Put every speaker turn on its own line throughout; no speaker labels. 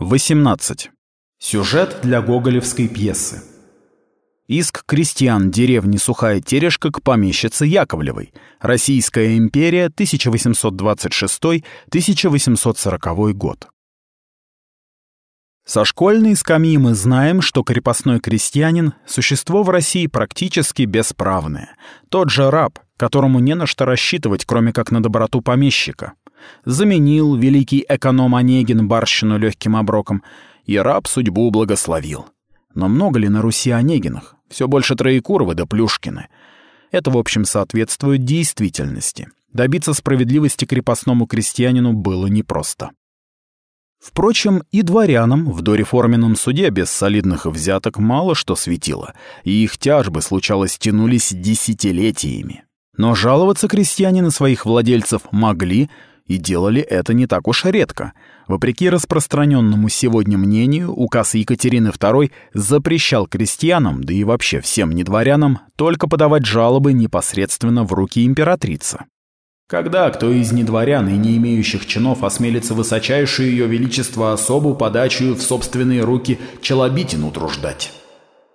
18. Сюжет для гоголевской пьесы. Иск крестьян деревни Сухая Терешка к помещице Яковлевой. Российская империя, 1826-1840 год. Со школьной скамьи мы знаем, что крепостной крестьянин – существо в России практически бесправное. Тот же раб, которому не на что рассчитывать, кроме как на доброту помещика – Заменил великий эконом Онегин барщину легким оброком, и раб судьбу благословил. Но много ли на Руси Онегинах? Все больше Троекуровы да Плюшкины. Это, в общем, соответствует действительности. Добиться справедливости крепостному крестьянину было непросто. Впрочем, и дворянам в дореформенном суде без солидных взяток мало что светило, и их тяжбы, случалось, тянулись десятилетиями. Но жаловаться крестьяне на своих владельцев могли, и делали это не так уж редко. Вопреки распространенному сегодня мнению, указ Екатерины II запрещал крестьянам, да и вообще всем недворянам, только подавать жалобы непосредственно в руки императрицы. Когда кто из недворян и не имеющих чинов осмелится высочайшую ее величество особу подачу в собственные руки челобитин утруждать?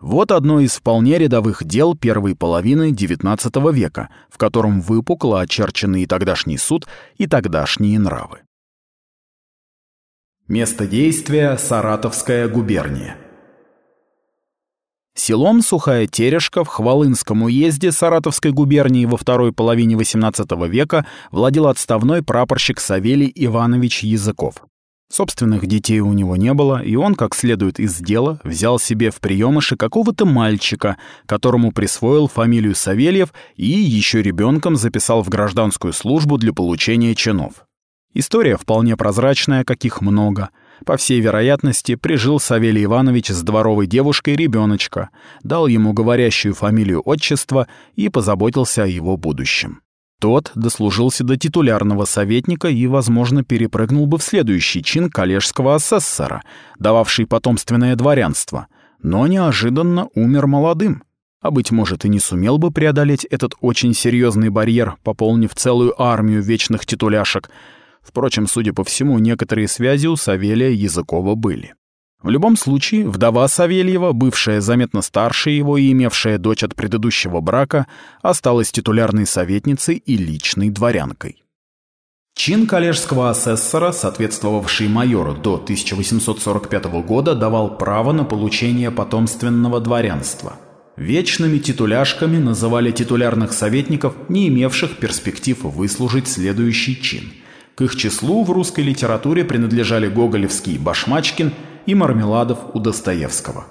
Вот одно из вполне рядовых дел первой половины XIX века, в котором выпукло очерчены и тогдашний суд, и тогдашние нравы. Место действия – Саратовская губерния. Селом Сухая Терешка в Хвалынском уезде Саратовской губернии во второй половине XVIII века владел отставной прапорщик Савелий Иванович Языков. Собственных детей у него не было, и он, как следует из дела, взял себе в приемыши какого-то мальчика, которому присвоил фамилию Савельев и еще ребенком записал в гражданскую службу для получения чинов. История вполне прозрачная, каких много. По всей вероятности, прижил Савелий Иванович с дворовой девушкой ребеночка, дал ему говорящую фамилию отчества и позаботился о его будущем. Тот дослужился до титулярного советника и, возможно, перепрыгнул бы в следующий чин коллежского асессора, дававший потомственное дворянство, но неожиданно умер молодым. А, быть может, и не сумел бы преодолеть этот очень серьезный барьер, пополнив целую армию вечных титуляшек. Впрочем, судя по всему, некоторые связи у Савелия Языкова были. В любом случае, вдова Савельева, бывшая заметно старше его и имевшая дочь от предыдущего брака, осталась титулярной советницей и личной дворянкой. Чин коллежского асессора, соответствовавший майору до 1845 года, давал право на получение потомственного дворянства. Вечными титуляшками называли титулярных советников, не имевших перспектив выслужить следующий чин. К их числу в русской литературе принадлежали Гоголевский Башмачкин – и Мармеладов у Достоевского.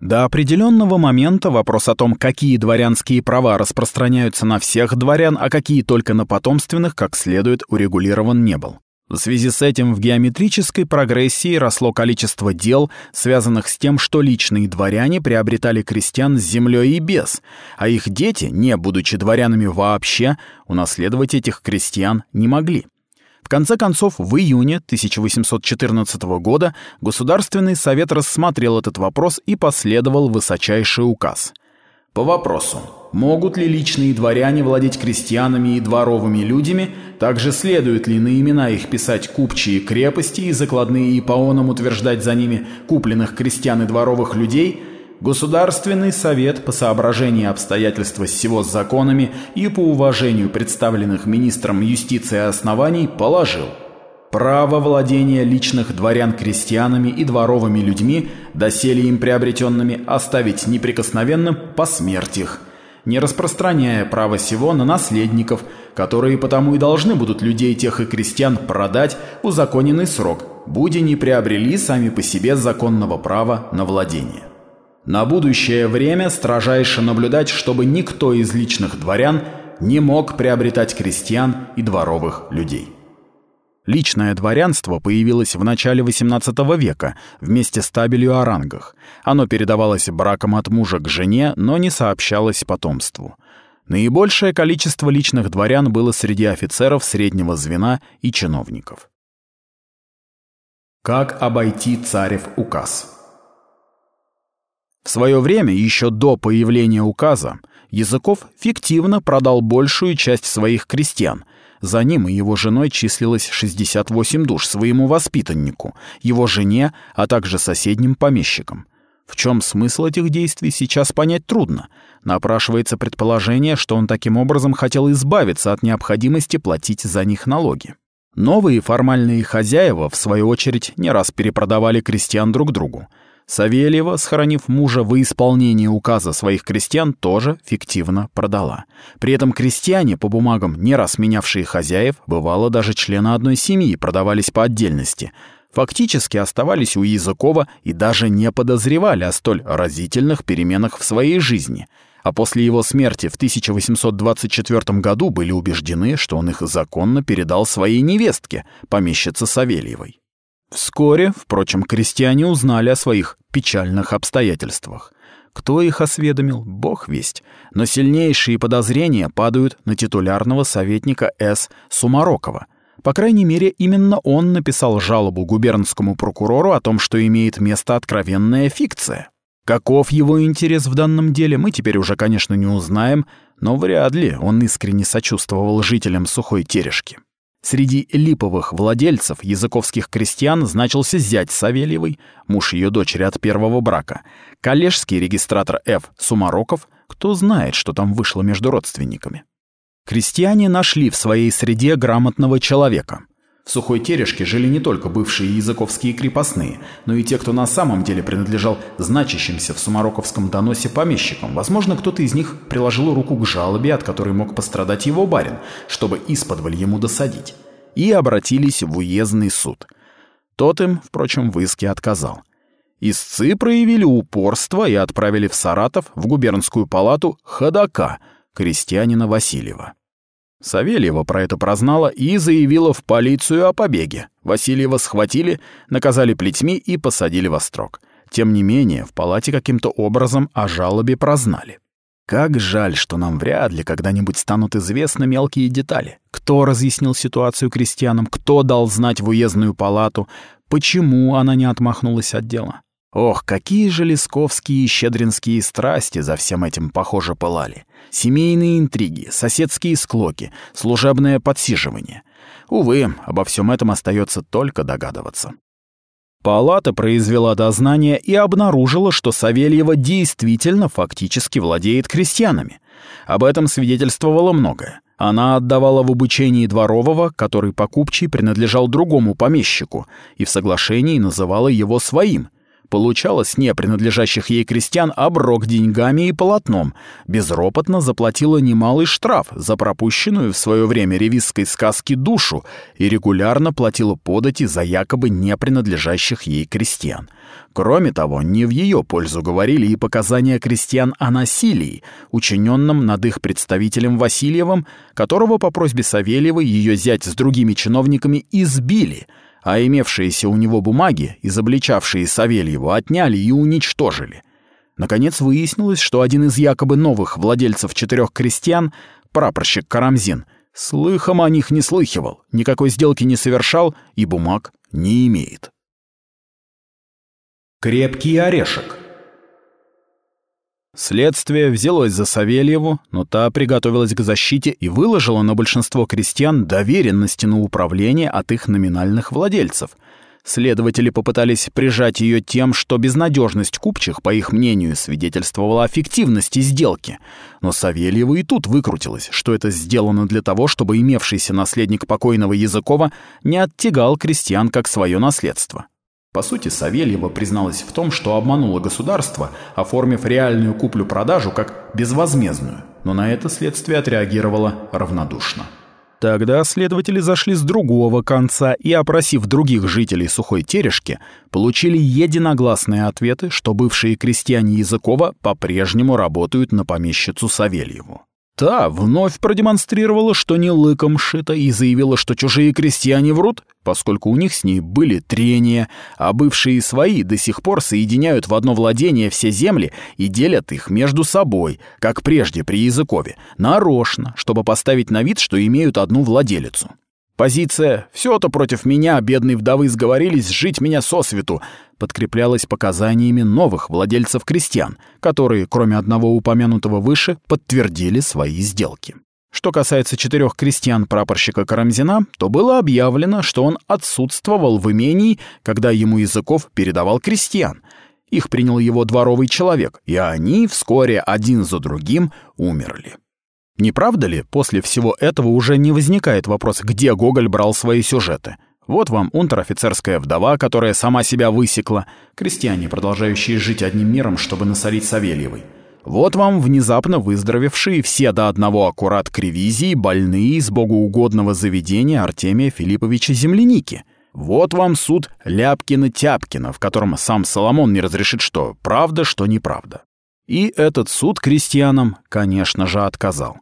До определенного момента вопрос о том, какие дворянские права распространяются на всех дворян, а какие только на потомственных, как следует, урегулирован не был. В связи с этим в геометрической прогрессии росло количество дел, связанных с тем, что личные дворяне приобретали крестьян с землей и без, а их дети, не будучи дворянами вообще, унаследовать этих крестьян не могли. В конце концов, в июне 1814 года Государственный совет рассмотрел этот вопрос и последовал высочайший указ. По вопросу, могут ли личные дворяне владеть крестьянами и дворовыми людьми, также следует ли на имена их писать купчие крепости и закладные и паонам утверждать за ними купленных крестьян и дворовых людей – Государственный совет по соображению обстоятельства всего с законами и по уважению представленных министром юстиции оснований положил право владения личных дворян крестьянами и дворовыми людьми, доселе им приобретенными, оставить неприкосновенным по смерти их, не распространяя право сего на наследников, которые потому и должны будут людей тех и крестьян продать в узаконенный срок, будь не приобрели сами по себе законного права на владение. На будущее время строжайше наблюдать, чтобы никто из личных дворян не мог приобретать крестьян и дворовых людей. Личное дворянство появилось в начале XVIII века вместе с табелью о рангах. Оно передавалось браком от мужа к жене, но не сообщалось потомству. Наибольшее количество личных дворян было среди офицеров среднего звена и чиновников. Как обойти царев указ? В свое время, еще до появления указа, Языков фиктивно продал большую часть своих крестьян, За ним и его женой числилось 68 душ своему воспитаннику, его жене, а также соседним помещикам. В чем смысл этих действий, сейчас понять трудно. Напрашивается предположение, что он таким образом хотел избавиться от необходимости платить за них налоги. Новые формальные хозяева, в свою очередь, не раз перепродавали крестьян друг другу. Савельева, схоронив мужа во исполнении указа своих крестьян, тоже фиктивно продала. При этом крестьяне, по бумагам не раз менявшие хозяев, бывало даже члены одной семьи, продавались по отдельности. Фактически оставались у Языкова и даже не подозревали о столь разительных переменах в своей жизни – а после его смерти в 1824 году были убеждены, что он их законно передал своей невестке, помещице Савельевой. Вскоре, впрочем, крестьяне узнали о своих печальных обстоятельствах. Кто их осведомил, бог весть, но сильнейшие подозрения падают на титулярного советника С. Сумарокова. По крайней мере, именно он написал жалобу губернскому прокурору о том, что имеет место откровенная фикция. Каков его интерес в данном деле, мы теперь уже, конечно, не узнаем, но вряд ли он искренне сочувствовал жителям Сухой Терешки. Среди липовых владельцев языковских крестьян значился зять Савельевой, муж ее дочери от первого брака, коллежский регистратор Ф. Сумароков, кто знает, что там вышло между родственниками. Крестьяне нашли в своей среде грамотного человека — в Сухой Терешке жили не только бывшие языковские крепостные, но и те, кто на самом деле принадлежал значащимся в сумароковском доносе помещикам. Возможно, кто-то из них приложил руку к жалобе, от которой мог пострадать его барин, чтобы исподволь ему досадить. И обратились в уездный суд. Тот им, впрочем, в иске отказал. Истцы проявили упорство и отправили в Саратов, в губернскую палату, ходока, крестьянина Васильева. Савельева про это прознала и заявила в полицию о побеге. Васильева схватили, наказали плетьми и посадили во строк. Тем не менее, в палате каким-то образом о жалобе прознали. Как жаль, что нам вряд ли когда-нибудь станут известны мелкие детали. Кто разъяснил ситуацию крестьянам, кто дал знать в уездную палату, почему она не отмахнулась от дела. Ох, какие же лесковские и щедринские страсти за всем этим, похоже, пылали. Семейные интриги, соседские склоки, служебное подсиживание. Увы, обо всем этом остается только догадываться. Палата произвела дознание и обнаружила, что Савельева действительно фактически владеет крестьянами. Об этом свидетельствовало многое. Она отдавала в обучении дворового, который покупчий принадлежал другому помещику, и в соглашении называла его своим, получала с не принадлежащих ей крестьян оброк деньгами и полотном, безропотно заплатила немалый штраф за пропущенную в свое время ревизской сказки душу и регулярно платила подати за якобы не принадлежащих ей крестьян. Кроме того, не в ее пользу говорили и показания крестьян о насилии, учиненном над их представителем Васильевым, которого по просьбе Савельевой ее зять с другими чиновниками избили — а имевшиеся у него бумаги, изобличавшие Савельеву, отняли и уничтожили. Наконец выяснилось, что один из якобы новых владельцев четырех крестьян, прапорщик Карамзин, слыхом о них не слыхивал, никакой сделки не совершал и бумаг не имеет. Крепкий орешек Следствие взялось за Савельеву, но та приготовилась к защите и выложила на большинство крестьян доверенности на управление от их номинальных владельцев. Следователи попытались прижать ее тем, что безнадежность купчих, по их мнению, свидетельствовала о фиктивности сделки. Но Савельева и тут выкрутилась, что это сделано для того, чтобы имевшийся наследник покойного Языкова не оттягал крестьян как свое наследство. По сути, Савельева призналась в том, что обманула государство, оформив реальную куплю-продажу как безвозмездную, но на это следствие отреагировало равнодушно. Тогда следователи зашли с другого конца и, опросив других жителей Сухой Терешки, получили единогласные ответы, что бывшие крестьяне Языкова по-прежнему работают на помещицу Савельеву. Та вновь продемонстрировала, что не лыком шито, и заявила, что чужие крестьяне врут, поскольку у них с ней были трения, а бывшие свои до сих пор соединяют в одно владение все земли и делят их между собой, как прежде при Языкове, нарочно, чтобы поставить на вид, что имеют одну владелицу. Позиция «все-то против меня, бедные вдовы сговорились жить меня сосвету» подкреплялась показаниями новых владельцев крестьян, которые, кроме одного упомянутого выше, подтвердили свои сделки. Что касается четырех крестьян прапорщика Карамзина, то было объявлено, что он отсутствовал в имении, когда ему Языков передавал крестьян. Их принял его дворовый человек, и они вскоре один за другим умерли. Не правда ли, после всего этого уже не возникает вопрос, где Гоголь брал свои сюжеты? Вот вам унтер-офицерская вдова, которая сама себя высекла, крестьяне, продолжающие жить одним миром, чтобы насолить Савельевой. Вот вам внезапно выздоровевшие все до одного аккурат к больные из богоугодного заведения Артемия Филипповича Земляники. Вот вам суд Ляпкина-Тяпкина, в котором сам Соломон не разрешит, что правда, что неправда. И этот суд крестьянам, конечно же, отказал.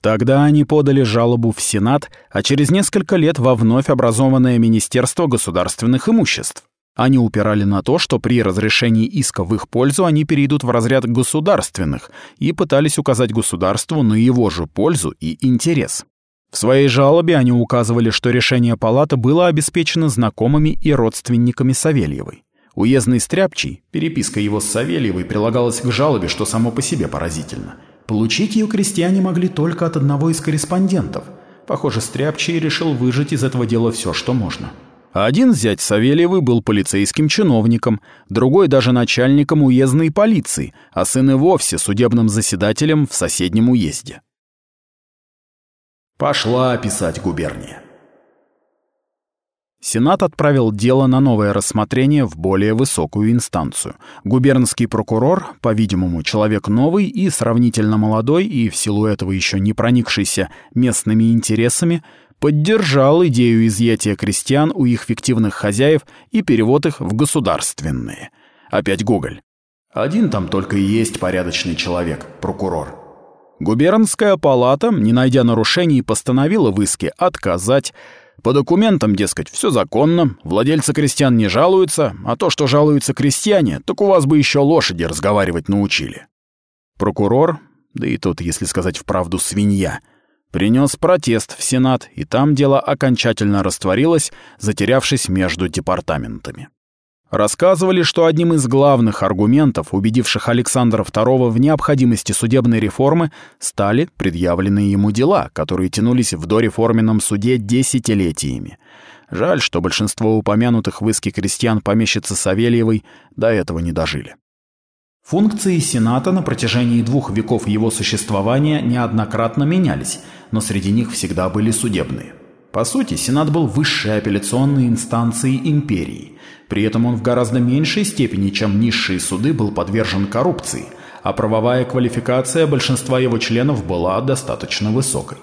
Тогда они подали жалобу в Сенат, а через несколько лет во вновь образованное Министерство государственных имуществ. Они упирали на то, что при разрешении иска в их пользу они перейдут в разряд государственных и пытались указать государству на его же пользу и интерес. В своей жалобе они указывали, что решение палаты было обеспечено знакомыми и родственниками Савельевой. Уездный Стряпчий, переписка его с Савельевой прилагалась к жалобе, что само по себе поразительно. Получить ее крестьяне могли только от одного из корреспондентов. Похоже, Стряпчий решил выжать из этого дела все, что можно. Один зять Савельевы был полицейским чиновником, другой даже начальником уездной полиции, а сын и вовсе судебным заседателем в соседнем уезде. Пошла писать губерния. Сенат отправил дело на новое рассмотрение в более высокую инстанцию. Губернский прокурор, по-видимому, человек новый и сравнительно молодой, и в силу этого еще не проникшийся местными интересами, поддержал идею изъятия крестьян у их фиктивных хозяев и перевод их в государственные. Опять Гоголь. Один там только и есть порядочный человек, прокурор. Губернская палата, не найдя нарушений, постановила в иске отказать. По документам, дескать, все законно, владельцы крестьян не жалуются, а то, что жалуются крестьяне, так у вас бы еще лошади разговаривать научили. Прокурор, да и тот, если сказать вправду, свинья — принес протест в Сенат, и там дело окончательно растворилось, затерявшись между департаментами. Рассказывали, что одним из главных аргументов, убедивших Александра II в необходимости судебной реформы, стали предъявленные ему дела, которые тянулись в дореформенном суде десятилетиями. Жаль, что большинство упомянутых в иске крестьян помещицы Савельевой до этого не дожили. Функции Сената на протяжении двух веков его существования неоднократно менялись, но среди них всегда были судебные. По сути, Сенат был высшей апелляционной инстанцией империи. При этом он в гораздо меньшей степени, чем низшие суды, был подвержен коррупции, а правовая квалификация большинства его членов была достаточно высокой.